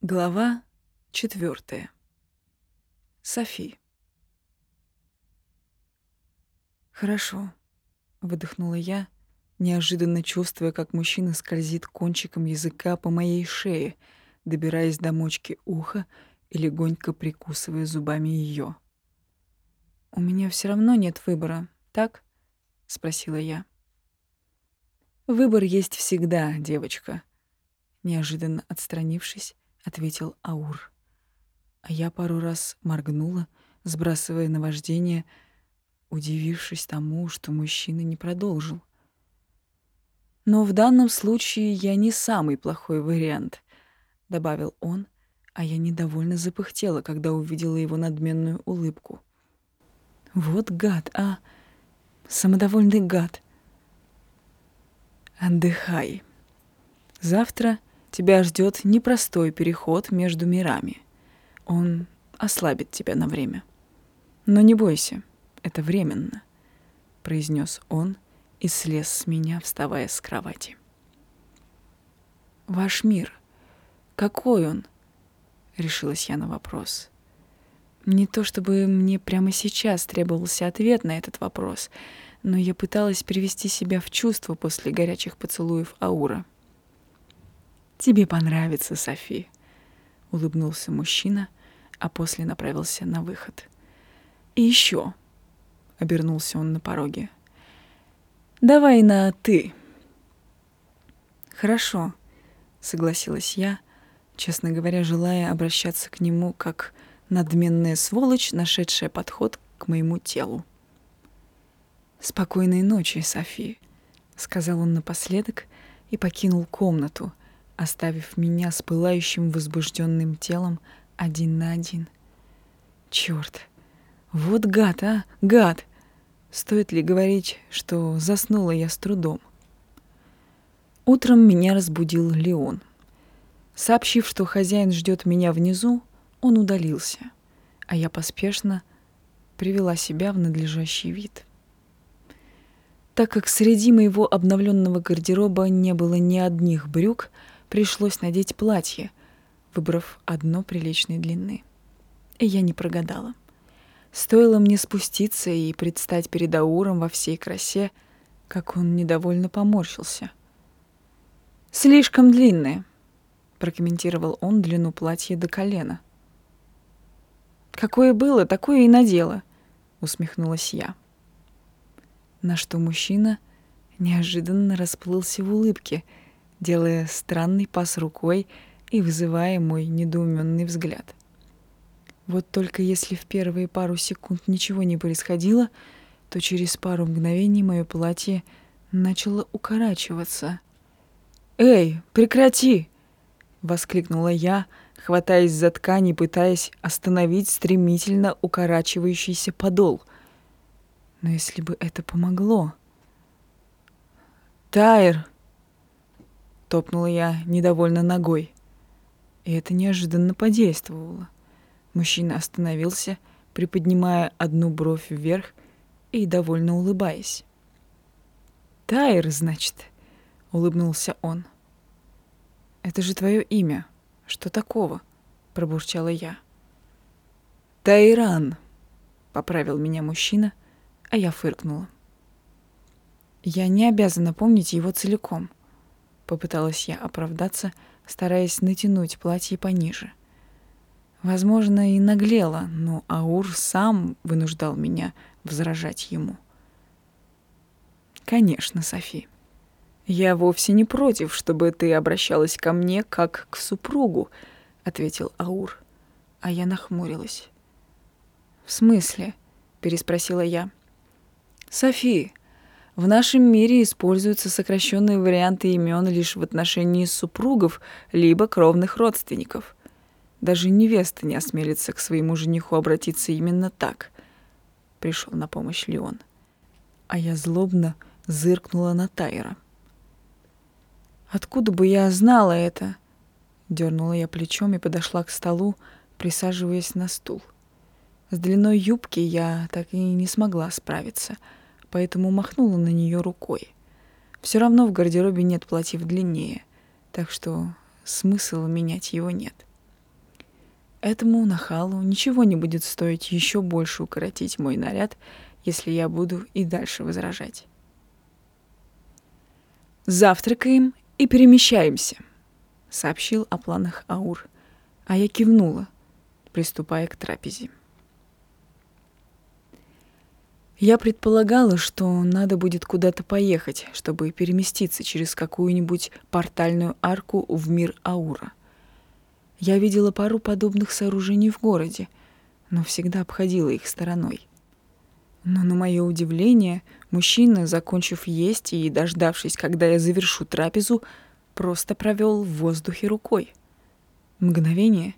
Глава четвертая. Софи. «Хорошо», — выдохнула я, неожиданно чувствуя, как мужчина скользит кончиком языка по моей шее, добираясь до мочки уха и легонько прикусывая зубами ее. «У меня все равно нет выбора, так?» — спросила я. «Выбор есть всегда, девочка», — неожиданно отстранившись, ответил Аур. А я пару раз моргнула, сбрасывая наваждение, удивившись тому, что мужчина не продолжил. Но в данном случае я не самый плохой вариант, добавил он, а я недовольно запыхтела, когда увидела его надменную улыбку. Вот гад, а самодовольный гад. Отдыхай. Завтра Тебя ждет непростой переход между мирами. Он ослабит тебя на время. Но не бойся, это временно, произнес он и слез с меня, вставая с кровати. Ваш мир, какой он? Решилась я на вопрос. Не то чтобы мне прямо сейчас требовался ответ на этот вопрос, но я пыталась привести себя в чувство после горячих поцелуев Аура. Тебе понравится, Софи, улыбнулся мужчина, а после направился на выход. И еще, обернулся он на пороге. Давай на ты. Хорошо, согласилась я, честно говоря, желая обращаться к нему как надменная сволочь, нашедшая подход к моему телу. Спокойной ночи, Софи, сказал он напоследок и покинул комнату, оставив меня с пылающим возбужденным телом один на один. Черт, вот гад, а, гад! Стоит ли говорить, что заснула я с трудом? Утром меня разбудил Леон. Сообщив, что хозяин ждет меня внизу, он удалился, а я поспешно привела себя в надлежащий вид. Так как среди моего обновленного гардероба не было ни одних брюк, пришлось надеть платье, выбрав одно приличной длины. И я не прогадала. Стоило мне спуститься и предстать перед Ауром во всей красе, как он недовольно поморщился. «Слишком длинное», — прокомментировал он длину платья до колена. «Какое было, такое и надела», — усмехнулась я. На что мужчина неожиданно расплылся в улыбке — делая странный пас рукой и вызывая мой недоуменный взгляд. Вот только если в первые пару секунд ничего не происходило, то через пару мгновений мое платье начало укорачиваться. «Эй, прекрати!» — воскликнула я, хватаясь за ткань и пытаясь остановить стремительно укорачивающийся подол. Но если бы это помогло... «Тайр!» Топнула я недовольно ногой. И это неожиданно подействовало. Мужчина остановился, приподнимая одну бровь вверх и довольно улыбаясь. «Тайр, значит», — улыбнулся он. «Это же твое имя. Что такого?» — пробурчала я. «Тайран», — поправил меня мужчина, а я фыркнула. «Я не обязана помнить его целиком. Попыталась я оправдаться, стараясь натянуть платье пониже. Возможно, и наглела, но Аур сам вынуждал меня возражать ему. «Конечно, Софи. Я вовсе не против, чтобы ты обращалась ко мне как к супругу», — ответил Аур. А я нахмурилась. «В смысле?» — переспросила я. «Софи, в нашем мире используются сокращенные варианты имен лишь в отношении супругов либо кровных родственников. Даже невеста не осмелится к своему жениху обратиться именно так. Пришел на помощь Леон. А я злобно зыркнула на Тайра. «Откуда бы я знала это?» Дернула я плечом и подошла к столу, присаживаясь на стул. С длиной юбки я так и не смогла справиться — поэтому махнула на нее рукой. Все равно в гардеробе нет платьев длиннее, так что смысла менять его нет. Этому нахалу ничего не будет стоить еще больше укоротить мой наряд, если я буду и дальше возражать. «Завтракаем и перемещаемся», — сообщил о планах Аур, а я кивнула, приступая к трапезе. Я предполагала, что надо будет куда-то поехать, чтобы переместиться через какую-нибудь портальную арку в мир Аура. Я видела пару подобных сооружений в городе, но всегда обходила их стороной. Но на мое удивление, мужчина, закончив есть и дождавшись, когда я завершу трапезу, просто провел в воздухе рукой. Мгновение,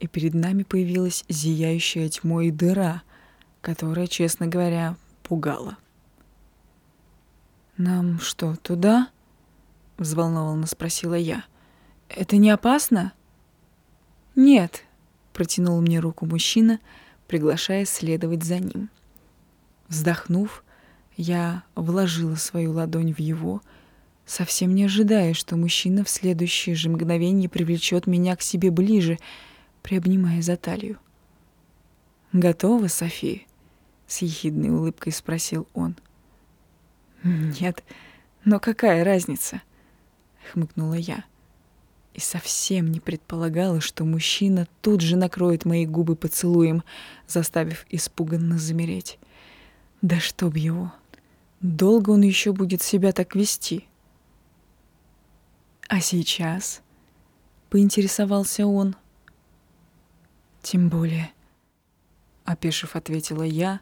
и перед нами появилась зияющая тьмой дыра, которая, честно говоря, пугала. «Нам что, туда?» — взволнованно спросила я. «Это не опасно?» «Нет», — протянул мне руку мужчина, приглашая следовать за ним. Вздохнув, я вложила свою ладонь в его, совсем не ожидая, что мужчина в следующее же мгновение привлечет меня к себе ближе, приобнимая за талию. «Готова, София?» — с ехидной улыбкой спросил он. «Нет, но какая разница?» — хмыкнула я и совсем не предполагала, что мужчина тут же накроет мои губы поцелуем, заставив испуганно замереть. Да чтоб его! Долго он еще будет себя так вести? А сейчас? Поинтересовался он. Тем более, опешив, ответила я,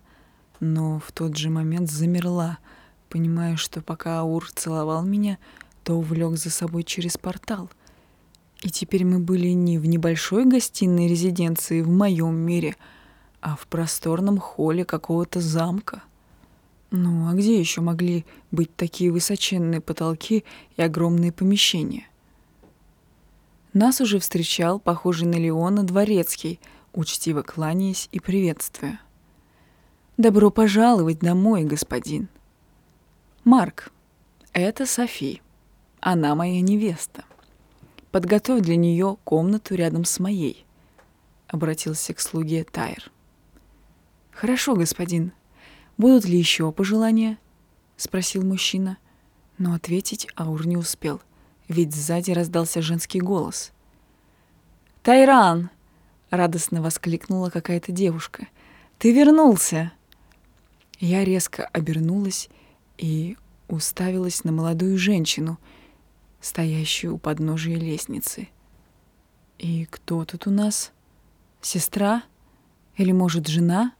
но в тот же момент замерла, понимая, что пока Аур целовал меня, то увлек за собой через портал — и теперь мы были не в небольшой гостиной резиденции в моем мире, а в просторном холле какого-то замка. Ну, а где еще могли быть такие высоченные потолки и огромные помещения? Нас уже встречал, похожий на Леона, дворецкий, учтиво кланяясь и приветствуя. «Добро пожаловать домой, господин!» «Марк, это Софи. Она моя невеста». Подготовь для нее комнату рядом с моей», — обратился к слуге Тайр. «Хорошо, господин. Будут ли еще пожелания?» — спросил мужчина. Но ответить Аур не успел, ведь сзади раздался женский голос. «Тайран!» — радостно воскликнула какая-то девушка. «Ты вернулся!» Я резко обернулась и уставилась на молодую женщину — стоящую у подножия лестницы. И кто тут у нас? Сестра? Или, может, жена?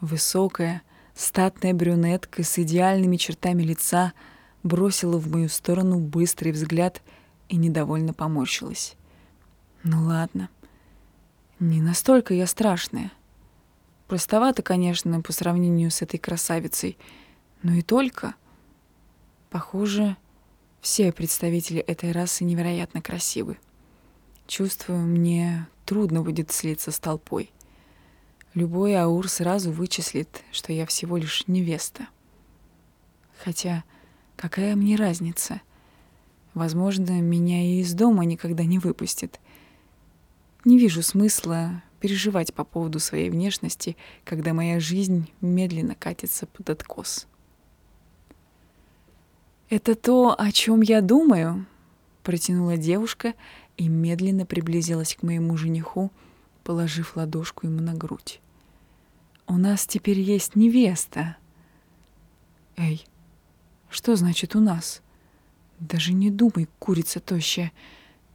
Высокая, статная брюнетка с идеальными чертами лица бросила в мою сторону быстрый взгляд и недовольно поморщилась. Ну ладно, не настолько я страшная. Простовато, конечно, по сравнению с этой красавицей, но и только. Похоже, все представители этой расы невероятно красивы. Чувствую, мне трудно будет слиться с толпой. Любой аур сразу вычислит, что я всего лишь невеста. Хотя какая мне разница? Возможно, меня и из дома никогда не выпустят. Не вижу смысла переживать по поводу своей внешности, когда моя жизнь медленно катится под откос. «Это то, о чем я думаю», — протянула девушка и медленно приблизилась к моему жениху, положив ладошку ему на грудь. «У нас теперь есть невеста». «Эй, что значит «у нас»?» «Даже не думай, курица тощая,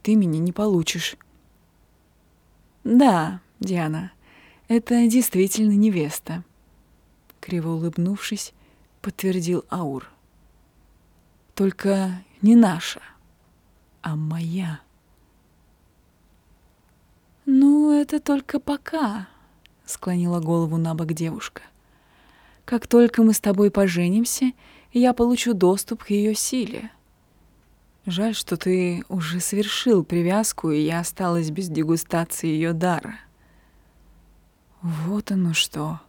ты меня не получишь». «Да, Диана, это действительно невеста», — криво улыбнувшись, подтвердил Аур. Только не наша, а моя. «Ну, это только пока», — склонила голову на бок девушка. «Как только мы с тобой поженимся, я получу доступ к ее силе. Жаль, что ты уже совершил привязку, и я осталась без дегустации ее дара». Вот оно что.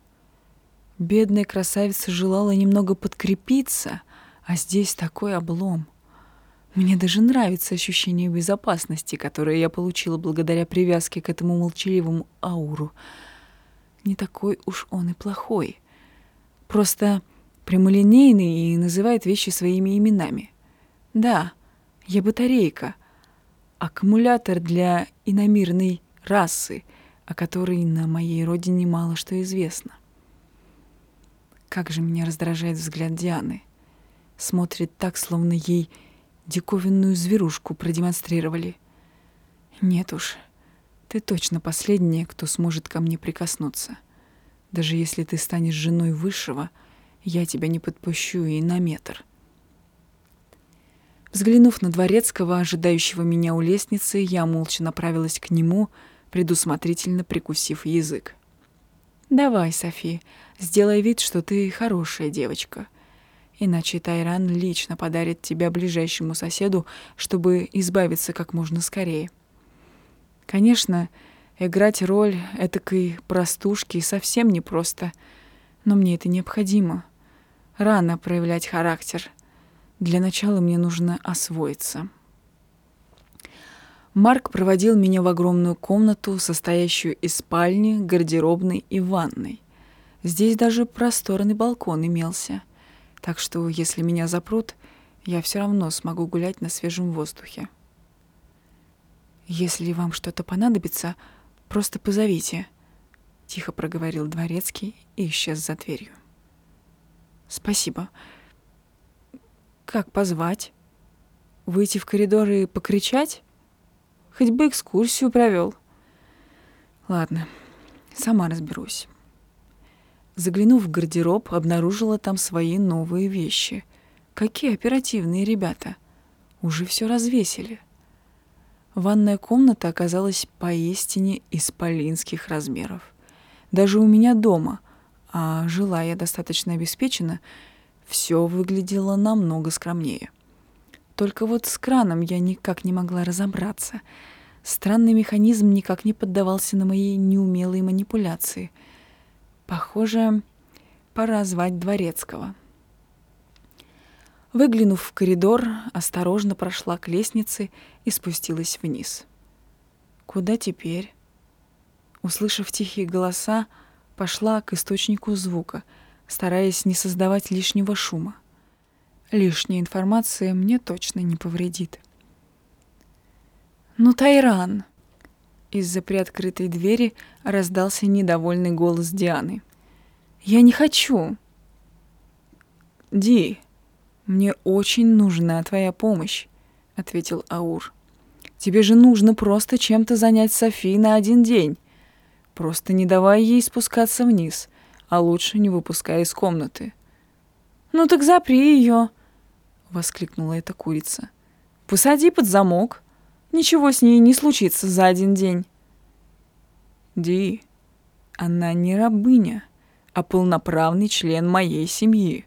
Бедная красавица желала немного подкрепиться, а здесь такой облом. Мне даже нравится ощущение безопасности, которое я получила благодаря привязке к этому молчаливому ауру. Не такой уж он и плохой. Просто прямолинейный и называет вещи своими именами. Да, я батарейка, аккумулятор для иномирной расы, о которой на моей родине мало что известно. Как же меня раздражает взгляд Дианы. Смотрит так, словно ей диковинную зверушку продемонстрировали. Нет уж, ты точно последняя, кто сможет ко мне прикоснуться. Даже если ты станешь женой высшего, я тебя не подпущу и на метр. Взглянув на дворецкого, ожидающего меня у лестницы, я молча направилась к нему, предусмотрительно прикусив язык. «Давай, Софи, сделай вид, что ты хорошая девочка иначе Тайран лично подарит тебя ближайшему соседу, чтобы избавиться как можно скорее. Конечно, играть роль этакой простушки совсем непросто, но мне это необходимо. Рано проявлять характер. Для начала мне нужно освоиться. Марк проводил меня в огромную комнату, состоящую из спальни, гардеробной и ванной. Здесь даже просторный балкон имелся — так что, если меня запрут, я все равно смогу гулять на свежем воздухе. Если вам что-то понадобится, просто позовите, тихо проговорил дворецкий и исчез за дверью. Спасибо. Как позвать? Выйти в коридор и покричать? Хоть бы экскурсию провел. Ладно, сама разберусь. Заглянув в гардероб, обнаружила там свои новые вещи. Какие оперативные ребята. Уже все развесили. Ванная комната оказалась поистине исполинских размеров. Даже у меня дома, а жила я достаточно обеспечена, все выглядело намного скромнее. Только вот с краном я никак не могла разобраться. Странный механизм никак не поддавался на мои неумелые манипуляции — Похоже, пора звать дворецкого. Выглянув в коридор, осторожно прошла к лестнице и спустилась вниз. Куда теперь? Услышав тихие голоса, пошла к источнику звука, стараясь не создавать лишнего шума. Лишняя информация мне точно не повредит. «Ну, Тайран!» Из-за приоткрытой двери раздался недовольный голос Дианы. «Я не хочу!» «Ди, мне очень нужна твоя помощь», — ответил Аур. «Тебе же нужно просто чем-то занять Софи на один день. Просто не давай ей спускаться вниз, а лучше не выпускай из комнаты». «Ну так запри ее!» — воскликнула эта курица. «Посади под замок. Ничего с ней не случится за один день». Ди, она не рабыня, а полноправный член моей семьи,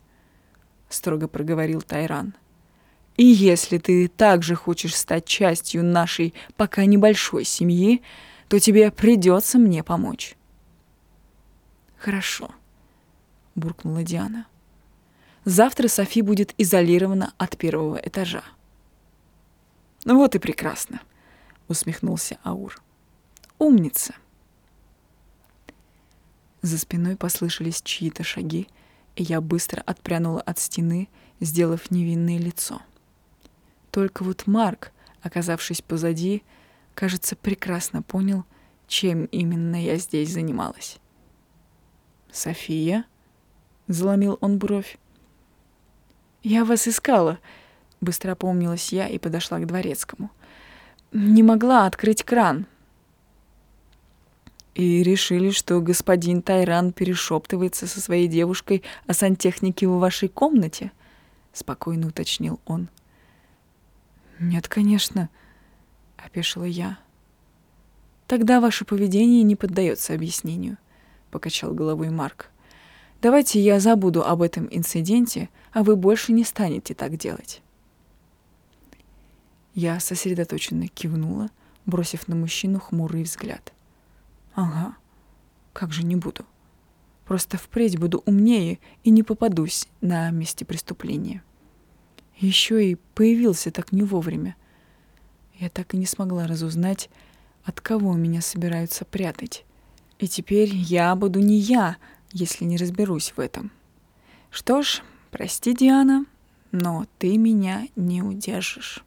строго проговорил Тайран. И если ты также хочешь стать частью нашей пока небольшой семьи, то тебе придется мне помочь. Хорошо, буркнула Диана. Завтра Софи будет изолирована от первого этажа. Ну вот и прекрасно, усмехнулся Аур. Умница. За спиной послышались чьи-то шаги, и я быстро отпрянула от стены, сделав невинное лицо. Только вот Марк, оказавшись позади, кажется, прекрасно понял, чем именно я здесь занималась. «София?» — заломил он бровь. «Я вас искала», — быстро опомнилась я и подошла к дворецкому. «Не могла открыть кран, и решили, что господин Тайран перешептывается со своей девушкой о сантехнике в вашей комнате? Спокойно уточнил он. Нет, конечно, опешила я. Тогда ваше поведение не поддается объяснению, покачал головой Марк. Давайте я забуду об этом инциденте, а вы больше не станете так делать. Я сосредоточенно кивнула, бросив на мужчину хмурый взгляд. Ага, как же не буду. Просто впредь буду умнее и не попадусь на месте преступления. Еще и появился так не вовремя. Я так и не смогла разузнать, от кого меня собираются прятать. И теперь я буду не я, если не разберусь в этом. Что ж, прости, Диана, но ты меня не удержишь.